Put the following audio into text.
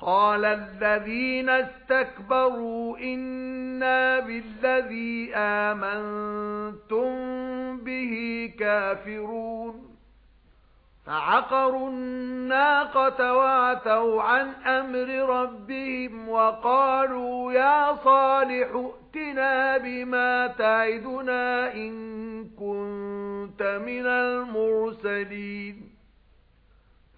قال الذين استكبروا إنا بالذي آمنتم به كافرون. فعقروا الناقة وعتوا عن أمر ربهم وقالوا يا صالح ائتنا بما تعدنا إن كنت من المرسلين.